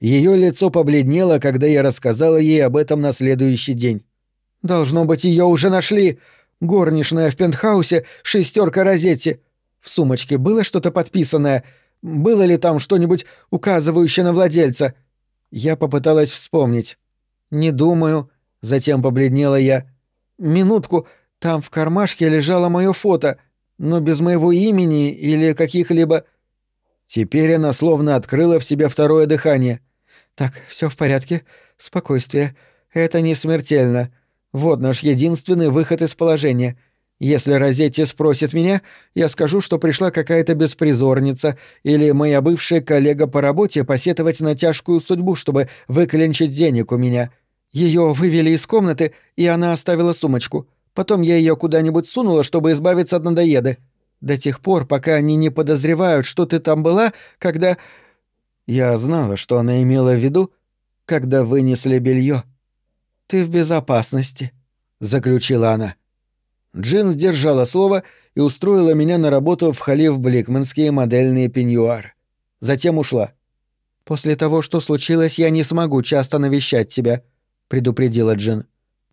Ее лицо побледнело, когда я рассказала ей об этом на следующий день. «Должно быть, ее уже нашли. Горничная в пентхаусе, шестерка Розетти. В сумочке было что-то подписанное? Было ли там что-нибудь, указывающее на владельца?» Я попыталась вспомнить. «Не думаю», — затем побледнела я. «Минутку, там в кармашке лежало мое фото, но без моего имени или каких-либо...» Теперь она словно открыла в себе второе дыхание. «Так, все в порядке. Спокойствие. Это не смертельно. Вот наш единственный выход из положения. Если Розетти спросит меня, я скажу, что пришла какая-то беспризорница или моя бывшая коллега по работе посетовать на тяжкую судьбу, чтобы выклинчить денег у меня. Ее вывели из комнаты, и она оставила сумочку. Потом я ее куда-нибудь сунула, чтобы избавиться от надоеды. До тех пор, пока они не подозревают, что ты там была, когда... Я знала, что она имела в виду, когда вынесли белье. «Ты в безопасности», — заключила она. Джин сдержала слово и устроила меня на работу в халиф Бликманские модельные пеньюары. Затем ушла. «После того, что случилось, я не смогу часто навещать тебя», — предупредила Джин.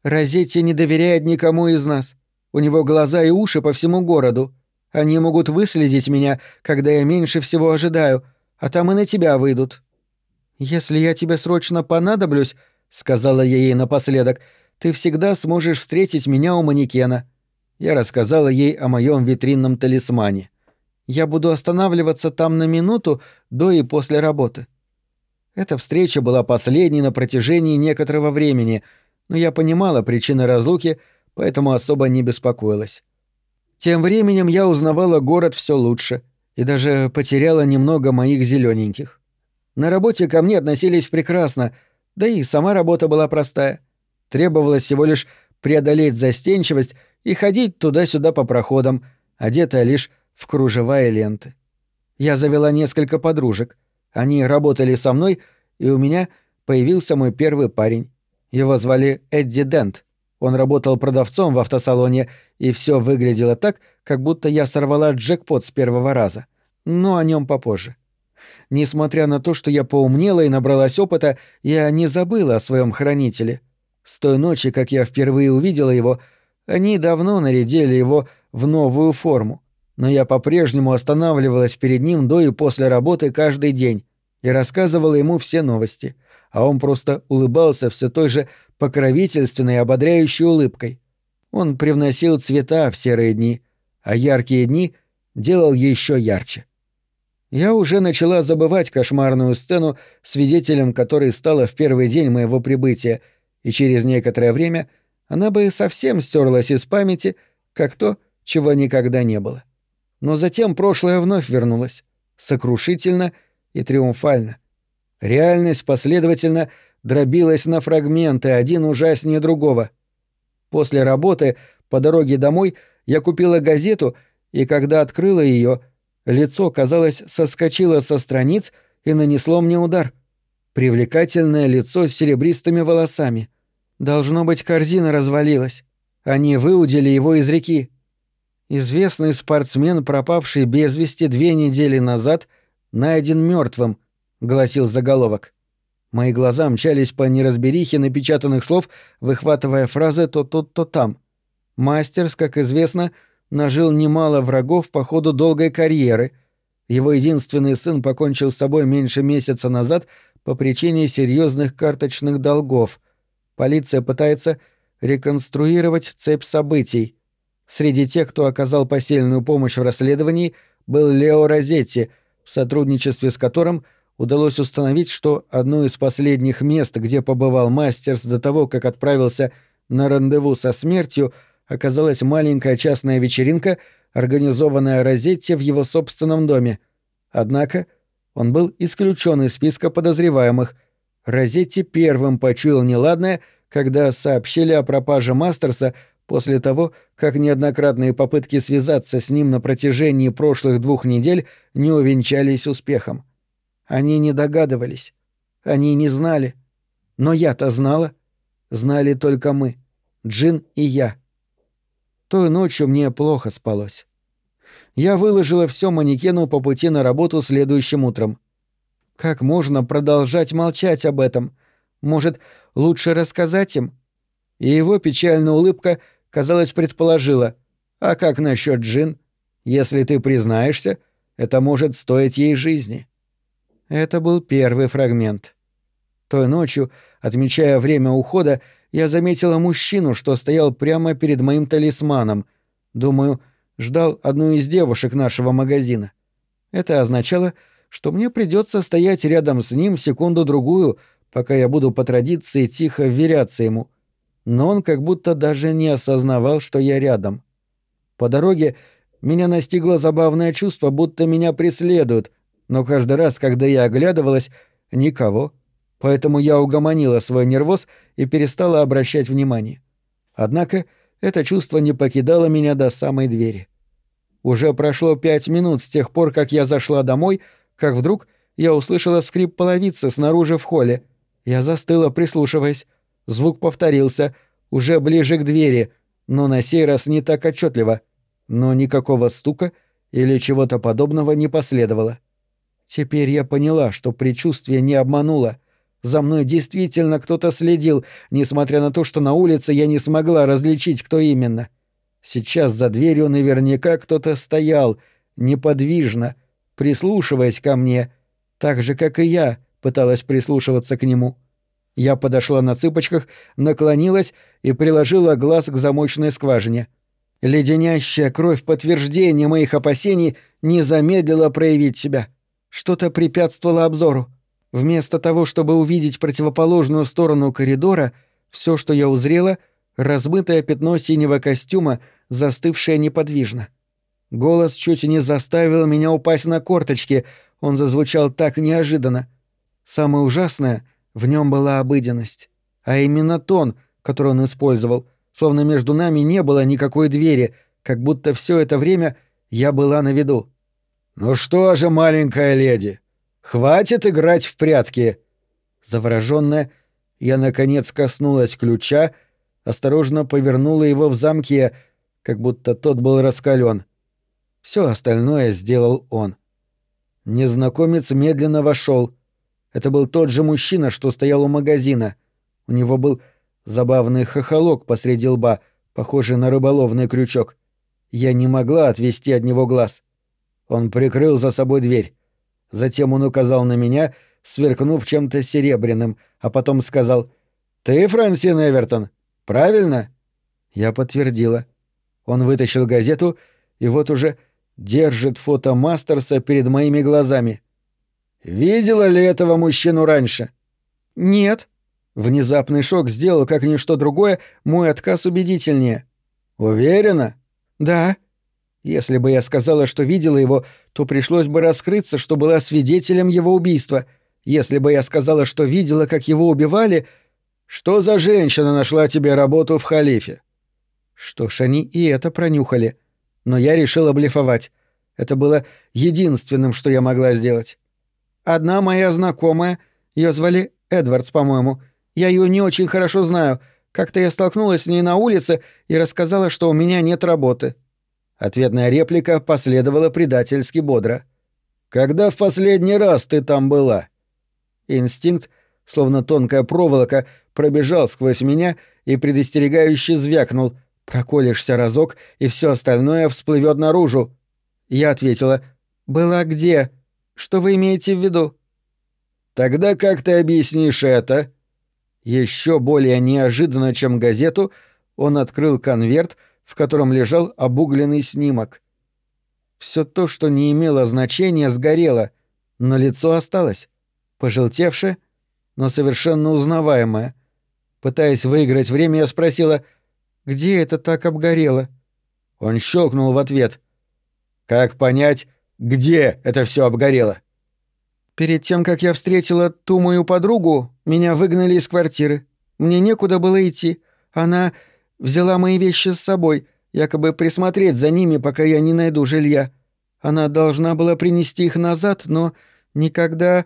«Розетти не доверяет никому из нас. У него глаза и уши по всему городу. Они могут выследить меня, когда я меньше всего ожидаю, а там и на тебя выйдут. Если я тебе срочно понадоблюсь, сказала я ей напоследок, ты всегда сможешь встретить меня у манекена. Я рассказала ей о моем витринном талисмане. Я буду останавливаться там на минуту до и после работы. Эта встреча была последней на протяжении некоторого времени, но я понимала причины разлуки, поэтому особо не беспокоилась. Тем временем я узнавала город все лучше и даже потеряла немного моих зелененьких. На работе ко мне относились прекрасно, да и сама работа была простая. Требовалось всего лишь преодолеть застенчивость и ходить туда-сюда по проходам, одетая лишь в кружева и ленты. Я завела несколько подружек. Они работали со мной, и у меня появился мой первый парень. Его звали Эдди Дент — он работал продавцом в автосалоне, и все выглядело так, как будто я сорвала джекпот с первого раза. Но о нем попозже. Несмотря на то, что я поумнела и набралась опыта, я не забыла о своем хранителе. С той ночи, как я впервые увидела его, они давно нарядили его в новую форму. Но я по-прежнему останавливалась перед ним до и после работы каждый день и рассказывала ему все новости, а он просто улыбался все той же покровительственной ободряющей улыбкой. Он привносил цвета в серые дни, а яркие дни делал еще ярче. Я уже начала забывать кошмарную сцену, свидетелем которой стала в первый день моего прибытия, и через некоторое время она бы совсем стерлась из памяти, как то, чего никогда не было. Но затем прошлое вновь вернулось, сокрушительно и триумфально. Реальность последовательно дробилась на фрагменты, один ужаснее другого. После работы, по дороге домой, я купила газету, и когда открыла ее, лицо, казалось, соскочило со страниц и нанесло мне удар. Привлекательное лицо с серебристыми волосами. Должно быть, корзина развалилась. Они выудили его из реки. Известный спортсмен, пропавший без вести две недели назад, найден мертвым, гласил заголовок. Мои глаза мчались по неразберихе напечатанных слов, выхватывая фразы то тут, то там. Мастерс, как известно, нажил немало врагов по ходу долгой карьеры. Его единственный сын покончил с собой меньше месяца назад по причине серьезных карточных долгов. Полиция пытается реконструировать цепь событий. Среди тех, кто оказал посильную помощь в расследовании, был Лео Розетти, в сотрудничестве с которым – удалось установить, что одно из последних мест, где побывал Мастерс до того, как отправился на рандеву со смертью, оказалась маленькая частная вечеринка, организованная Розетти в его собственном доме. Однако он был исключен из списка подозреваемых. Розетти первым почуял неладное, когда сообщили о пропаже Мастерса после того, как неоднократные попытки связаться с ним на протяжении прошлых двух недель не увенчались успехом. Они не догадывались. Они не знали. Но я-то знала. Знали только мы. Джин и я. Той ночью мне плохо спалось. Я выложила все манекену по пути на работу следующим утром. Как можно продолжать молчать об этом? Может, лучше рассказать им? И его печальная улыбка, казалось, предположила. А как насчет Джин? Если ты признаешься, это может стоить ей жизни. Это был первый фрагмент. Той ночью, отмечая время ухода, я заметила мужчину, что стоял прямо перед моим талисманом. Думаю, ждал одну из девушек нашего магазина. Это означало, что мне придется стоять рядом с ним секунду-другую, пока я буду по традиции тихо вверяться ему. Но он как будто даже не осознавал, что я рядом. По дороге меня настигло забавное чувство, будто меня преследуют, но каждый раз, когда я оглядывалась, никого. Поэтому я угомонила свой нервоз и перестала обращать внимание. Однако это чувство не покидало меня до самой двери. Уже прошло пять минут с тех пор, как я зашла домой, как вдруг я услышала скрип половицы снаружи в холле. Я застыла, прислушиваясь. Звук повторился, уже ближе к двери, но на сей раз не так отчетливо. Но никакого стука или чего-то подобного не последовало. Теперь я поняла, что предчувствие не обмануло. За мной действительно кто-то следил, несмотря на то, что на улице я не смогла различить, кто именно. Сейчас за дверью наверняка кто-то стоял, неподвижно, прислушиваясь ко мне, так же, как и я пыталась прислушиваться к нему. Я подошла на цыпочках, наклонилась и приложила глаз к замочной скважине. Леденящая кровь подтверждения моих опасений не замедлила проявить себя. Что-то препятствовало обзору. Вместо того, чтобы увидеть противоположную сторону коридора, все, что я узрела — размытое пятно синего костюма, застывшее неподвижно. Голос чуть не заставил меня упасть на корточки, он зазвучал так неожиданно. Самое ужасное — в нем была обыденность. А именно тон, который он использовал, словно между нами не было никакой двери, как будто все это время я была на виду. «Ну что же, маленькая леди, хватит играть в прятки!» Заворожённая, я, наконец, коснулась ключа, осторожно повернула его в замке, как будто тот был раскален. Все остальное сделал он. Незнакомец медленно вошел. Это был тот же мужчина, что стоял у магазина. У него был забавный хохолок посреди лба, похожий на рыболовный крючок. Я не могла отвести от него глаз. Он прикрыл за собой дверь. Затем он указал на меня, сверкнув чем-то серебряным, а потом сказал «Ты Франсин Эвертон, правильно?» Я подтвердила. Он вытащил газету, и вот уже держит фото Мастерса перед моими глазами. «Видела ли этого мужчину раньше?» «Нет». Внезапный шок сделал, как ничто другое, мой отказ убедительнее. «Уверена?» «Да». Если бы я сказала, что видела его, то пришлось бы раскрыться, что была свидетелем его убийства. Если бы я сказала, что видела, как его убивали... Что за женщина нашла тебе работу в халифе? Что ж, они и это пронюхали. Но я решила блефовать. Это было единственным, что я могла сделать. Одна моя знакомая, ее звали Эдвардс, по-моему. Я ее не очень хорошо знаю. Как-то я столкнулась с ней на улице и рассказала, что у меня нет работы. Ответная реплика последовала предательски бодро. «Когда в последний раз ты там была?» Инстинкт, словно тонкая проволока, пробежал сквозь меня и предостерегающе звякнул — Проколешься разок, и все остальное всплывет наружу. Я ответила, «Была где? Что вы имеете в виду?» «Тогда как ты объяснишь это?» Еще более неожиданно, чем газету, он открыл конверт, в котором лежал обугленный снимок. Все то, что не имело значения, сгорело, но лицо осталось, пожелтевшее, но совершенно узнаваемое. Пытаясь выиграть время, я спросила — где это так обгорело?» Он щелкнул в ответ. «Как понять, где это все обгорело?» «Перед тем, как я встретила ту мою подругу, меня выгнали из квартиры. Мне некуда было идти. Она взяла мои вещи с собой, якобы присмотреть за ними, пока я не найду жилья. Она должна была принести их назад, но никогда...»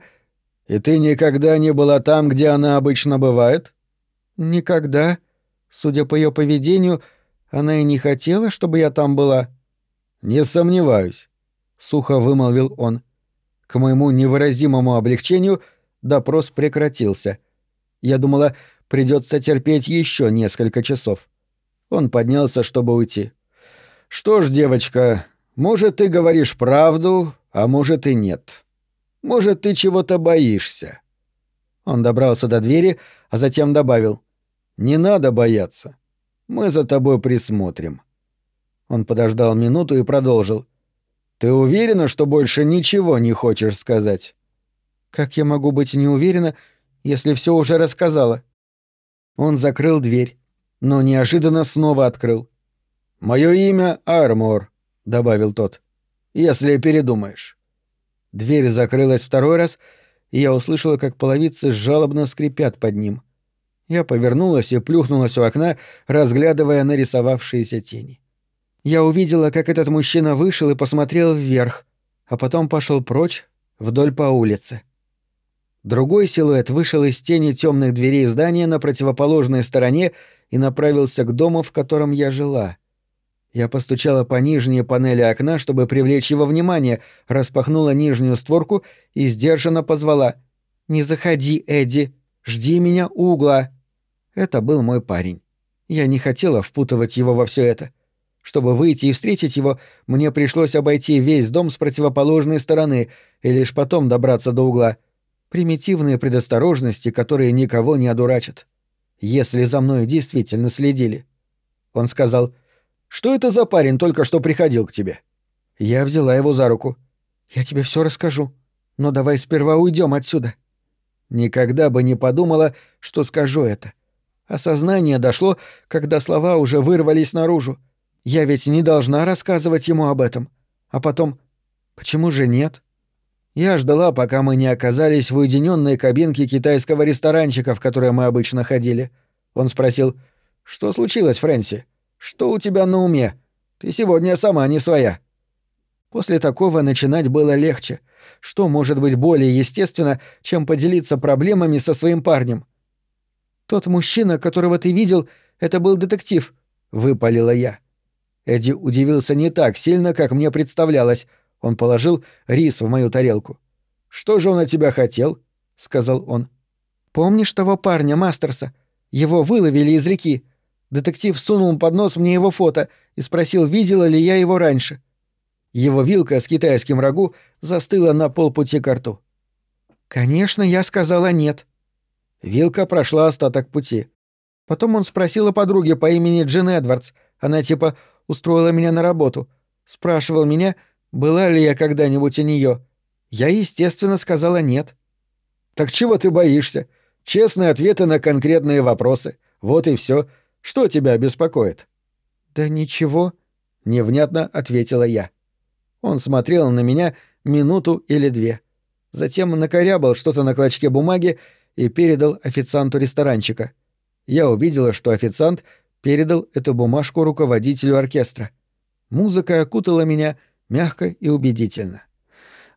«И ты никогда не была там, где она обычно бывает?» «Никогда», Судя по ее поведению, она и не хотела, чтобы я там была. Не сомневаюсь, сухо вымолвил он. К моему невыразимому облегчению допрос прекратился. Я думала, придется терпеть еще несколько часов. Он поднялся, чтобы уйти. «Что ж, девочка, может, ты говоришь правду, а может и нет. Может, ты чего-то боишься». Он добрался до двери, а затем добавил. «Не надо бояться. Мы за тобой присмотрим». Он подождал минуту и продолжил. «Ты уверена, что больше ничего не хочешь сказать?» «Как я могу быть не уверена, если все уже рассказала?» Он закрыл дверь, но неожиданно снова открыл. «Мое имя Армор», — добавил тот. «Если передумаешь». Дверь закрылась второй раз, и я услышала, как половицы жалобно скрипят под ним. Я повернулась и плюхнулась у окна, разглядывая нарисовавшиеся тени. Я увидела, как этот мужчина вышел и посмотрел вверх, а потом пошел прочь вдоль по улице. Другой силуэт вышел из тени темных дверей здания на противоположной стороне и направился к дому, в котором я жила. Я постучала по нижней панели окна, чтобы привлечь его внимание, распахнула нижнюю створку и сдержанно позвала «Не заходи, Эдди, жди меня у угла». Это был мой парень. Я не хотела впутывать его во все это. Чтобы выйти и встретить его, мне пришлось обойти весь дом с противоположной стороны и лишь потом добраться до угла. Примитивные предосторожности, которые никого не одурачат. Если за мной действительно следили. Он сказал, «Что это за парень только что приходил к тебе?» Я взяла его за руку. «Я тебе все расскажу, но давай сперва уйдем отсюда». Никогда бы не подумала, что скажу это. — Осознание дошло, когда слова уже вырвались наружу. Я ведь не должна рассказывать ему об этом. А потом, почему же нет? Я ждала, пока мы не оказались в уединенной кабинке китайского ресторанчика, в который мы обычно ходили. Он спросил, «Что случилось, Фрэнси? Что у тебя на уме? Ты сегодня сама не своя». После такого начинать было легче. Что может быть более естественно, чем поделиться проблемами со своим парнем? «Тот мужчина, которого ты видел, это был детектив», — выпалила я. Эдди удивился не так сильно, как мне представлялось. Он положил рис в мою тарелку. «Что же он от тебя хотел?» — сказал он. «Помнишь того парня, Мастерса? Его выловили из реки. Детектив сунул под нос мне его фото и спросил, видела ли я его раньше. Его вилка с китайским рагу застыла на полпути к рту. «Конечно, я сказала нет», Вилка прошла остаток пути. Потом он спросил о подруге по имени Джин Эдвардс. Она типа устроила меня на работу. Спрашивал меня, была ли я когда-нибудь у нее. Я, естественно, сказала нет. «Так чего ты боишься? Честные ответы на конкретные вопросы. Вот и все. Что тебя беспокоит?» «Да ничего», — невнятно ответила я. Он смотрел на меня минуту или две. Затем накорябал что-то на клочке бумаги и передал официанту ресторанчика. Я увидела, что официант передал эту бумажку руководителю оркестра. Музыка окутала меня мягко и убедительно.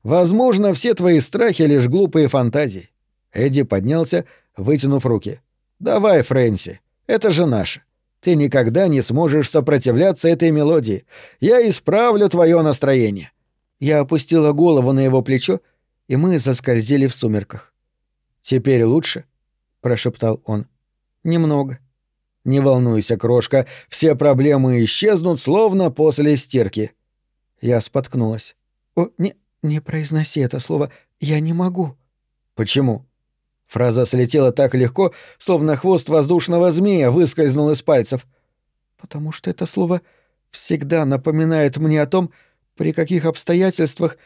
«Возможно, все твои страхи — лишь глупые фантазии». Эдди поднялся, вытянув руки. «Давай, Фрэнси, это же наше. Ты никогда не сможешь сопротивляться этой мелодии. Я исправлю твое настроение». Я опустила голову на его плечо, и мы заскользили в сумерках. «Теперь лучше?» — прошептал он. «Немного». «Не волнуйся, крошка, все проблемы исчезнут, словно после стирки». Я споткнулась. «О, не, не произноси это слово, я не могу». «Почему?» Фраза слетела так легко, словно хвост воздушного змея выскользнул из пальцев. «Потому что это слово всегда напоминает мне о том, при каких обстоятельствах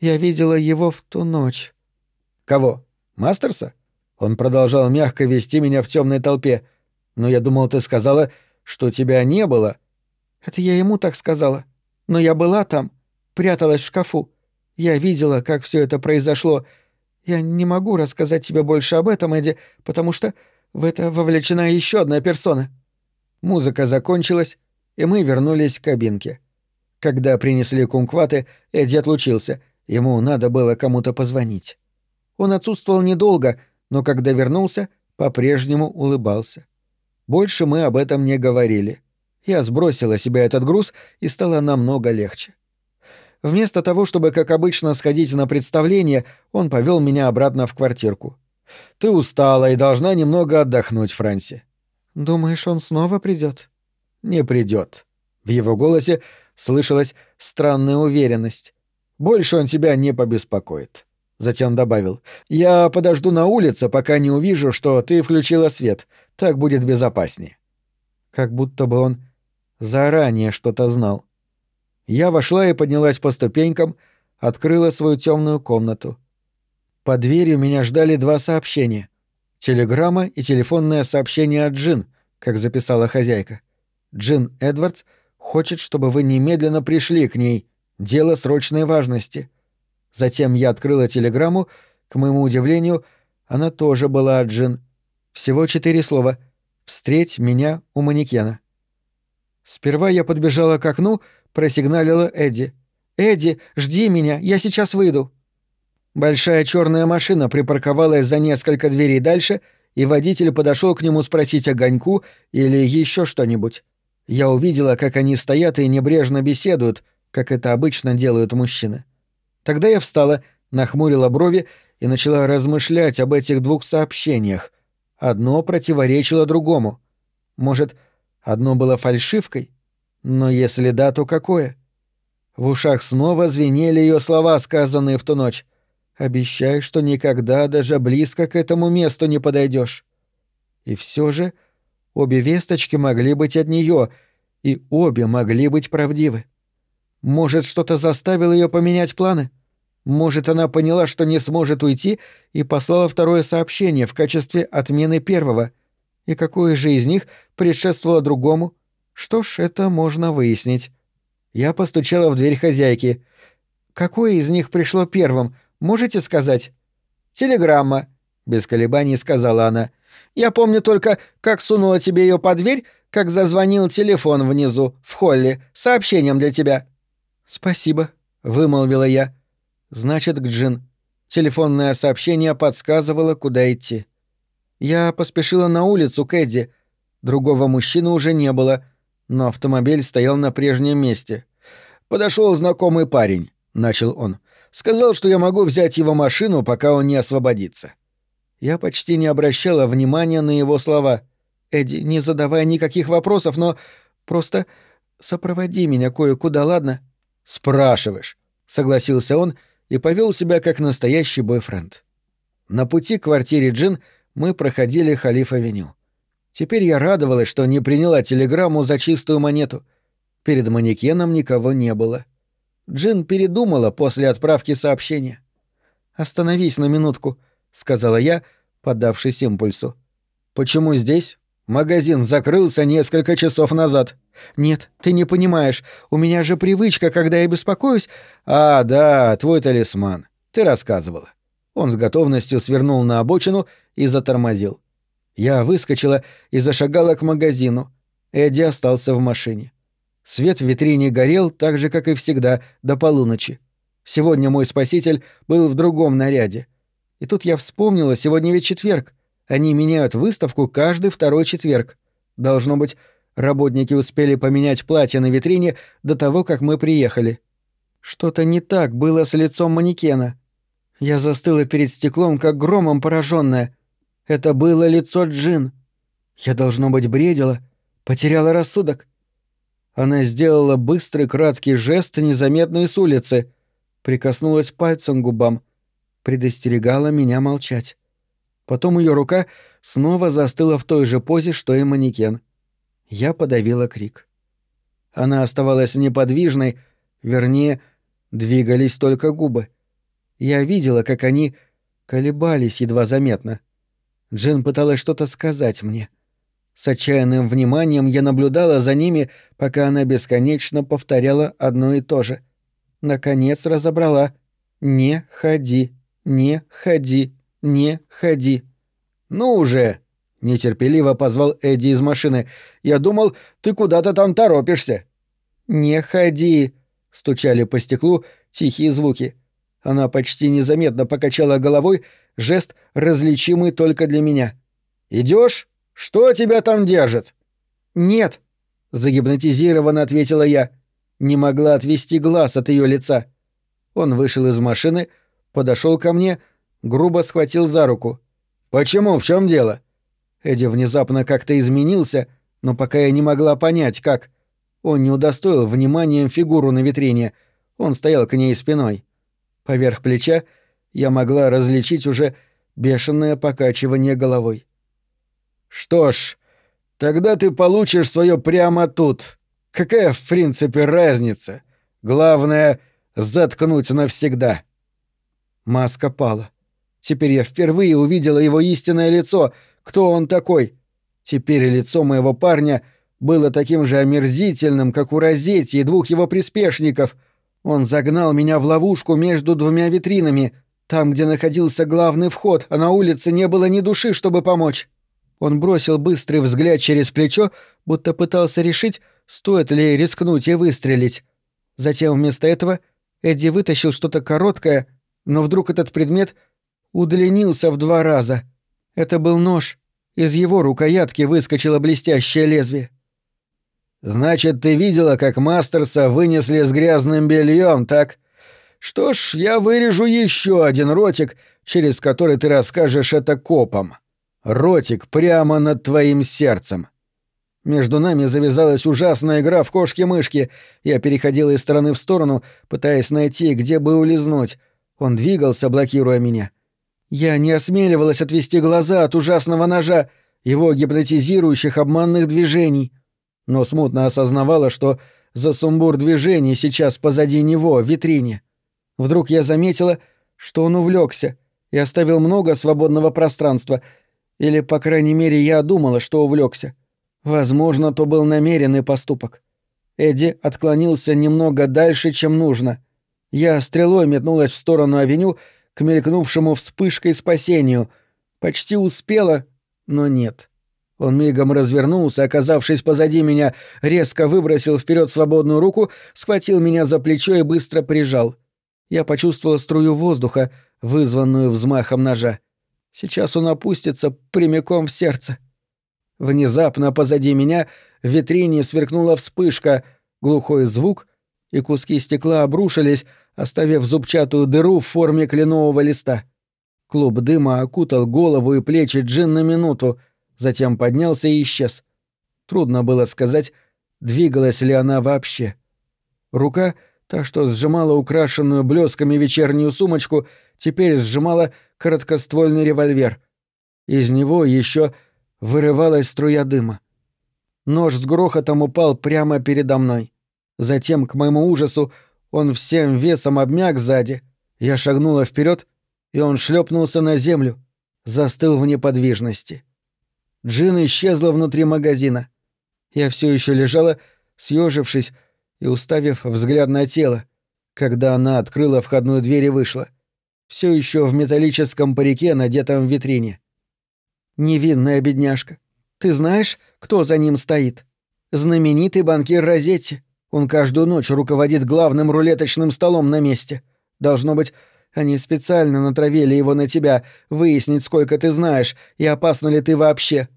я видела его в ту ночь». «Кого?» Мастерса? Он продолжал мягко вести меня в темной толпе. Но я думал, ты сказала, что тебя не было. Это я ему так сказала. Но я была там, пряталась в шкафу. Я видела, как все это произошло. Я не могу рассказать тебе больше об этом, Эдди, потому что в это вовлечена еще одна персона. Музыка закончилась, и мы вернулись к кабинке. Когда принесли кумкваты, Эдди отлучился. Ему надо было кому-то позвонить. Он отсутствовал недолго, но когда вернулся, по-прежнему улыбался. Больше мы об этом не говорили. Я сбросила себя этот груз и стало намного легче. Вместо того, чтобы, как обычно, сходить на представление, он повел меня обратно в квартирку. «Ты устала и должна немного отдохнуть, Франси». «Думаешь, он снова придет? «Не придет. В его голосе слышалась странная уверенность. «Больше он тебя не побеспокоит». Затем добавил. «Я подожду на улице, пока не увижу, что ты включила свет. Так будет безопаснее». Как будто бы он заранее что-то знал. Я вошла и поднялась по ступенькам, открыла свою темную комнату. Под дверью меня ждали два сообщения. Телеграмма и телефонное сообщение от Джин, как записала хозяйка. Джин Эдвардс хочет, чтобы вы немедленно пришли к ней. Дело срочной важности. Затем я открыла телеграмму. К моему удивлению, она тоже была от Джин. Всего четыре слова. «Встреть меня у манекена». Сперва я подбежала к окну, просигналила Эдди. «Эдди, жди меня, я сейчас выйду». Большая черная машина припарковалась за несколько дверей дальше, и водитель подошел к нему спросить огоньку или еще что-нибудь. Я увидела, как они стоят и небрежно беседуют, как это обычно делают мужчины. Тогда я встала, нахмурила брови и начала размышлять об этих двух сообщениях. Одно противоречило другому. Может, одно было фальшивкой? Но если да, то какое? В ушах снова звенели ее слова, сказанные в ту ночь. «Обещай, что никогда даже близко к этому месту не подойдешь. И все же обе весточки могли быть от нее, и обе могли быть правдивы. Может, что-то заставило ее поменять планы? Может, она поняла, что не сможет уйти, и послала второе сообщение в качестве отмены первого. И какое же из них предшествовало другому? Что ж, это можно выяснить. Я постучала в дверь хозяйки. Какое из них пришло первым, можете сказать? Телеграмма, без колебаний сказала она. Я помню только, как сунула тебе ее под дверь, как зазвонил телефон внизу, в холле, сообщением для тебя. Спасибо, вымолвила я. Значит, Джин. Телефонное сообщение подсказывало, куда идти. Я поспешила на улицу к Эдди. Другого мужчины уже не было — но автомобиль стоял на прежнем месте. Подошел знакомый парень, начал он. Сказал, что я могу взять его машину, пока он не освободится. Я почти не обращала внимания на его слова. Эдди, не задавая никаких вопросов, но просто сопроводи меня кое-куда, ладно? Спрашиваешь, согласился он и повел себя как настоящий бойфренд. На пути к квартире Джин мы проходили Халиф-авеню. Теперь я радовалась, что не приняла телеграмму за чистую монету. Перед манекеном никого не было. Джин передумала после отправки сообщения. «Остановись на минутку», — сказала я, поддавшись импульсу. «Почему здесь? Магазин закрылся несколько часов назад». «Нет, ты не понимаешь. У меня же привычка, когда я беспокоюсь...» «А, да, твой талисман. Ты рассказывала». Он с готовностью свернул на обочину и затормозил. Я выскочила и зашагала к магазину. Эдди остался в машине. Свет в витрине горел так же, как и всегда, до полуночи. Сегодня мой спаситель был в другом наряде. И тут я вспомнила, сегодня ведь четверг. Они меняют выставку каждый второй четверг. Должно быть, работники успели поменять платье на витрине до того, как мы приехали. Что-то не так было с лицом манекена. Я застыла перед стеклом, как громом пораженная. Это было лицо Джин. Я, должно быть, бредила, потеряла рассудок. Она сделала быстрый краткий жест, незаметный с улицы, прикоснулась пальцем к губам, предостерегала меня молчать. Потом ее рука снова застыла в той же позе, что и манекен. Я подавила крик. Она оставалась неподвижной, вернее, двигались только губы. Я видела, как они колебались едва заметно — Джин пыталась что-то сказать мне. С отчаянным вниманием я наблюдала за ними, пока она бесконечно повторяла одно и то же. Наконец разобрала. «Не ходи, не ходи, не ходи». «Ну уже!» — нетерпеливо позвал Эдди из машины. «Я думал, ты куда-то там торопишься». «Не ходи!» — стучали по стеклу тихие звуки. Она почти незаметно покачала головой, жест, различимый только для меня. Идешь? Что тебя там держит?» «Нет», — загипнотизированно ответила я. Не могла отвести глаз от ее лица. Он вышел из машины, подошел ко мне, грубо схватил за руку. «Почему? В чем дело?» Эдди внезапно как-то изменился, но пока я не могла понять, как. Он не удостоил вниманием фигуру на витрине, он стоял к ней спиной. Поверх плеча я могла различить уже бешеное покачивание головой. «Что ж, тогда ты получишь свое прямо тут. Какая, в принципе, разница? Главное — заткнуть навсегда». Маска пала. Теперь я впервые увидела его истинное лицо. Кто он такой? Теперь лицо моего парня было таким же омерзительным, как у Розетти двух его приспешников. Он загнал меня в ловушку между двумя витринами, там, где находился главный вход, а на улице не было ни души, чтобы помочь. Он бросил быстрый взгляд через плечо, будто пытался решить, стоит ли рискнуть и выстрелить. Затем вместо этого Эдди вытащил что-то короткое, но вдруг этот предмет удлинился в два раза. Это был нож. Из его рукоятки выскочило блестящее лезвие. «Значит, ты видела, как Мастерса вынесли с грязным бельем, так? Что ж, я вырежу еще один ротик, через который ты расскажешь это копам». Ротик прямо над твоим сердцем. Между нами завязалась ужасная игра в кошки-мышки. Я переходил из стороны в сторону, пытаясь найти, где бы улизнуть. Он двигался, блокируя меня. Я не осмеливалась отвести глаза от ужасного ножа, его гипнотизирующих обманных движений. Но смутно осознавала, что за сумбур движений сейчас позади него, в витрине. Вдруг я заметила, что он увлекся и оставил много свободного пространства — или, по крайней мере, я думала, что увлекся. Возможно, то был намеренный поступок. Эдди отклонился немного дальше, чем нужно. Я стрелой метнулась в сторону авеню к мелькнувшему вспышкой спасению. Почти успела, но нет. Он мигом развернулся, оказавшись позади меня, резко выбросил вперед свободную руку, схватил меня за плечо и быстро прижал. Я почувствовала струю воздуха, вызванную взмахом ножа. Сейчас он опустится прямиком в сердце. Внезапно позади меня в витрине сверкнула вспышка, глухой звук, и куски стекла обрушились, оставив зубчатую дыру в форме кленового листа. Клуб дыма окутал голову и плечи Джин на минуту, затем поднялся и исчез. Трудно было сказать, двигалась ли она вообще. Рука, та, что сжимала украшенную блесками вечернюю сумочку, теперь сжимала короткоствольный револьвер. Из него еще вырывалась струя дыма. Нож с грохотом упал прямо передо мной. Затем, к моему ужасу, он всем весом обмяк сзади. Я шагнула вперед, и он шлепнулся на землю, застыл в неподвижности. Джин исчезла внутри магазина. Я все еще лежала, съежившись и уставив взгляд на тело, когда она открыла входную дверь и вышла. — все еще в металлическом парике, надетом в витрине. Невинная бедняжка. Ты знаешь, кто за ним стоит? Знаменитый банкир Розетти. Он каждую ночь руководит главным рулеточным столом на месте. Должно быть, они специально натравили его на тебя, выяснить, сколько ты знаешь и опасно ли ты вообще.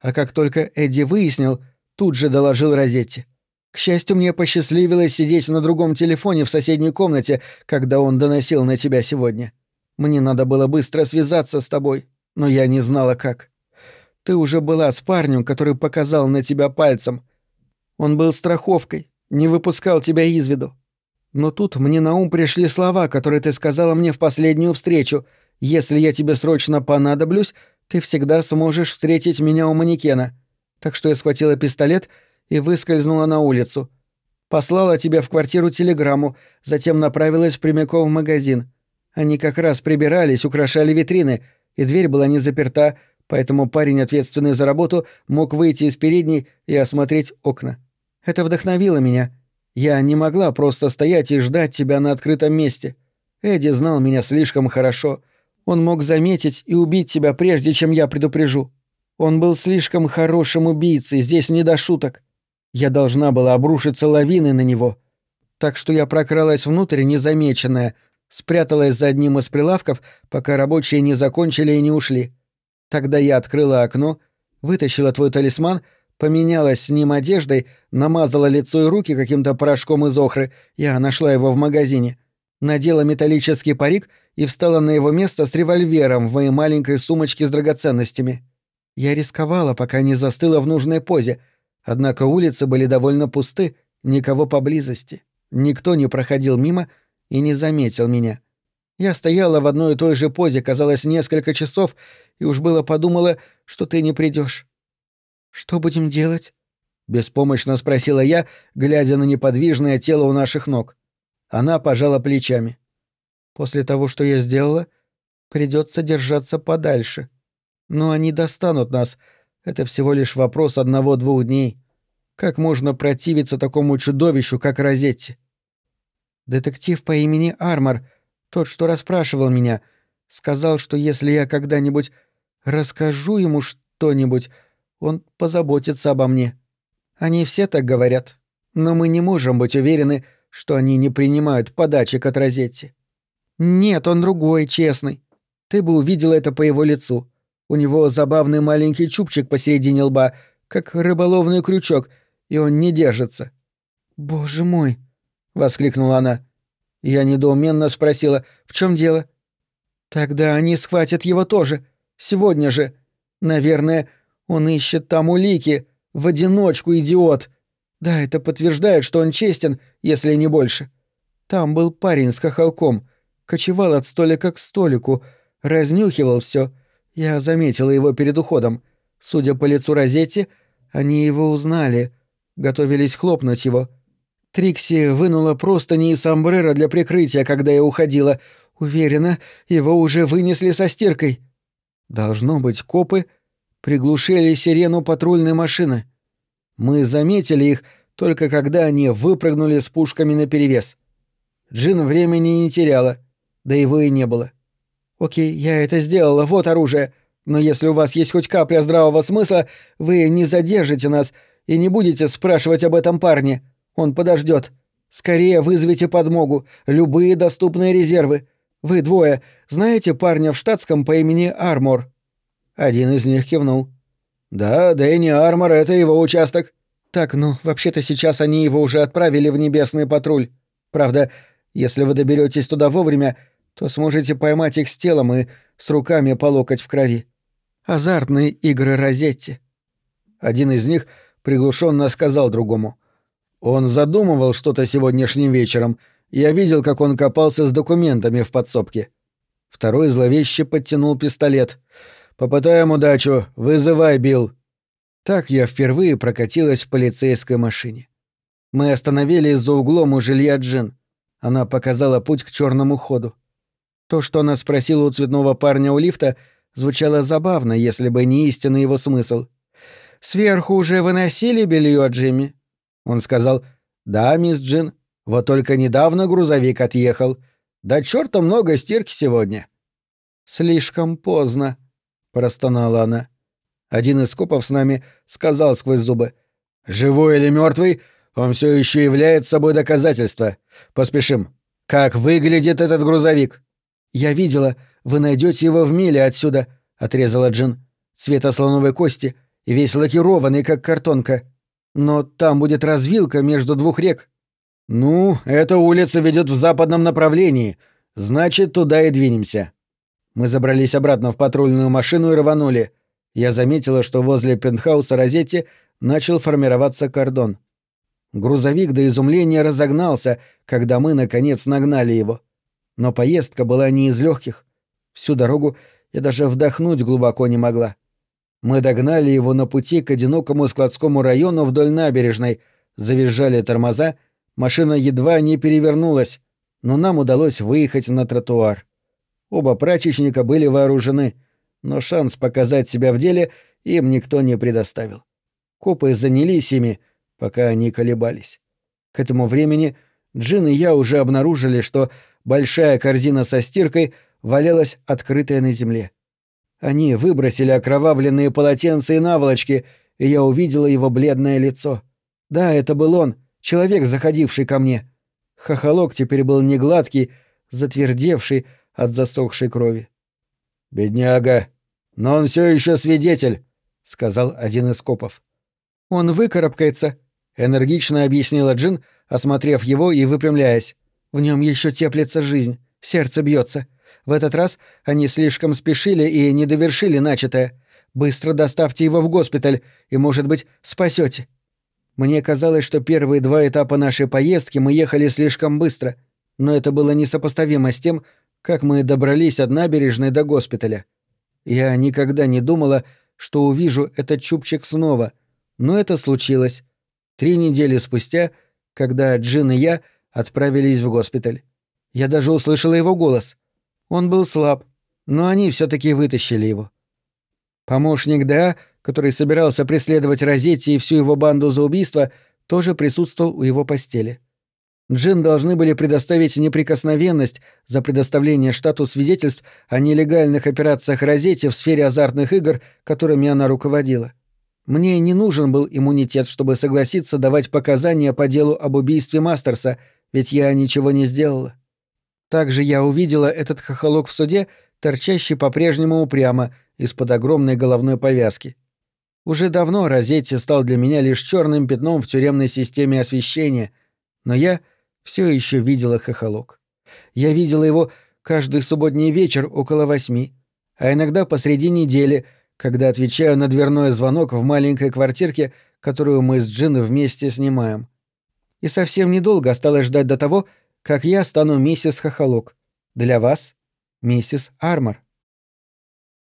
А как только Эдди выяснил, тут же доложил Розетти. К счастью, мне посчастливилось сидеть на другом телефоне в соседней комнате, когда он доносил на тебя сегодня. Мне надо было быстро связаться с тобой, но я не знала как. Ты уже была с парнем, который показал на тебя пальцем. Он был страховкой, не выпускал тебя из виду. Но тут мне на ум пришли слова, которые ты сказала мне в последнюю встречу. Если я тебе срочно понадоблюсь, ты всегда сможешь встретить меня у манекена. Так что я схватила пистолет и выскользнула на улицу. Послала тебе в квартиру телеграмму, затем направилась прямиком в магазин. Они как раз прибирались, украшали витрины, и дверь была не заперта, поэтому парень, ответственный за работу, мог выйти из передней и осмотреть окна. Это вдохновило меня. Я не могла просто стоять и ждать тебя на открытом месте. Эдди знал меня слишком хорошо. Он мог заметить и убить тебя прежде, чем я предупрежу. Он был слишком хорошим убийцей, здесь не до шуток. Я должна была обрушиться лавиной на него. Так что я прокралась внутрь незамеченная, спряталась за одним из прилавков, пока рабочие не закончили и не ушли. Тогда я открыла окно, вытащила твой талисман, поменялась с ним одеждой, намазала лицо и руки каким-то порошком из охры, я нашла его в магазине. надела металлический парик и встала на его место с револьвером в моей маленькой сумочке с драгоценностями. Я рисковала, пока не застыла в нужной позе, однако улицы были довольно пусты, никого поблизости. Никто не проходил мимо и не заметил меня. Я стояла в одной и той же позе, казалось, несколько часов, и уж было подумала, что ты не придешь. «Что будем делать?» — беспомощно спросила я, глядя на неподвижное тело у наших ног. Она пожала плечами. «После того, что я сделала, придется держаться подальше. Но они достанут нас. Это всего лишь вопрос одного-двух дней. Как можно противиться такому чудовищу, как Розетти?» «Детектив по имени Армор», тот, что расспрашивал меня, сказал, что если я когда-нибудь расскажу ему что-нибудь, он позаботится обо мне. Они все так говорят, но мы не можем быть уверены, что они не принимают подачек от Розетти. Нет, он другой, честный. Ты бы увидела это по его лицу. У него забавный маленький чубчик посередине лба, как рыболовный крючок, и он не держится. «Боже мой!» — воскликнула она. Я недоуменно спросила, в чем дело? Тогда они схватят его тоже. Сегодня же. Наверное, он ищет там улики. В одиночку, идиот. Да, это подтверждает, что он честен, если не больше. Там был парень с хохолком. Кочевал от столика к столику. Разнюхивал все. Я заметила его перед уходом. Судя по лицу Розетти, они его узнали. Готовились хлопнуть его. — Трикси вынула простыни и сомбреро для прикрытия, когда я уходила. Уверена, его уже вынесли со стиркой. Должно быть, копы приглушили сирену патрульной машины. Мы заметили их только когда они выпрыгнули с пушками наперевес. Джин времени не теряла, да его и не было. Окей, я это сделала, вот оружие. Но если у вас есть хоть капля здравого смысла, вы не задержите нас и не будете спрашивать об этом парне. Он подождет. Скорее вызовите подмогу, любые доступные резервы. Вы двое знаете парня в штатском по имени Армор?» Один из них кивнул. «Да, Дэнни Армор — это его участок». «Так, ну, вообще-то сейчас они его уже отправили в небесный патруль. Правда, если вы доберетесь туда вовремя, то сможете поймать их с телом и с руками по локоть в крови. Азартные игры Розетти». Один из них приглушенно сказал другому. Он задумывал что-то сегодняшним вечером. Я видел, как он копался с документами в подсобке. Второй зловеще подтянул пистолет. «Попытаем удачу. Вызывай, Билл». Так я впервые прокатилась в полицейской машине. Мы остановились за углом у жилья Джин. Она показала путь к черному ходу. То, что она спросила у цветного парня у лифта, звучало забавно, если бы не истинный его смысл. «Сверху уже выносили белье, Джимми?» Он сказал, «Да, мисс Джин, вот только недавно грузовик отъехал. Да чёрта много стирки сегодня». «Слишком поздно», — простонала она. Один из копов с нами сказал сквозь зубы, «Живой или мёртвый, он всё ещё является собой доказательство. Поспешим. Как выглядит этот грузовик?» «Я видела, вы найдёте его в миле отсюда», — отрезала Джин. «Цвета слоновой кости и весь лакированный, как картонка. Но там будет развилка между двух рек. Ну, эта улица ведет в западном направлении. Значит, туда и двинемся. Мы забрались обратно в патрульную машину и рванули. Я заметила, что возле пентхауса Розетти начал формироваться кордон. Грузовик до изумления разогнался, когда мы, наконец, нагнали его. Но поездка была не из легких. Всю дорогу я даже вдохнуть глубоко не могла. Мы догнали его на пути к одинокому складскому району вдоль набережной, завизжали тормоза, машина едва не перевернулась, но нам удалось выехать на тротуар. Оба прачечника были вооружены, но шанс показать себя в деле им никто не предоставил. Копы занялись ими, пока они колебались. К этому времени Джин и я уже обнаружили, что большая корзина со стиркой валялась открытая на земле. Они выбросили окровавленные полотенца и наволочки, и я увидела его бледное лицо. Да, это был он, человек, заходивший ко мне. Хохолок теперь был не гладкий, затвердевший от засохшей крови. «Бедняга! Но он все еще свидетель!» — сказал один из копов. «Он выкарабкается», — энергично объяснила Джин, осмотрев его и выпрямляясь. В нем еще теплится жизнь, сердце бьется. В этот раз они слишком спешили и не довершили начатое. Быстро доставьте его в госпиталь и, может быть, спасете. Мне казалось, что первые два этапа нашей поездки мы ехали слишком быстро, но это было несопоставимо с тем, как мы добрались от набережной до госпиталя. Я никогда не думала, что увижу этот чубчик снова, но это случилось. Три недели спустя, когда Джин и я отправились в госпиталь. Я даже услышала его голос. Он был слаб, но они все таки вытащили его. Помощник Да, который собирался преследовать Розетти и всю его банду за убийство, тоже присутствовал у его постели. Джин должны были предоставить неприкосновенность за предоставление штату свидетельств о нелегальных операциях Розетти в сфере азартных игр, которыми она руководила. Мне не нужен был иммунитет, чтобы согласиться давать показания по делу об убийстве Мастерса, ведь я ничего не сделала. Также я увидела этот хохолок в суде, торчащий по-прежнему упрямо из-под огромной головной повязки. Уже давно Розетти стал для меня лишь черным пятном в тюремной системе освещения, но я все еще видела хохолок. Я видела его каждый субботний вечер около восьми, а иногда посреди недели, когда отвечаю на дверной звонок в маленькой квартирке, которую мы с Джин вместе снимаем. И совсем недолго осталось ждать до того, как я стану миссис Хохолок. Для вас — миссис Армор.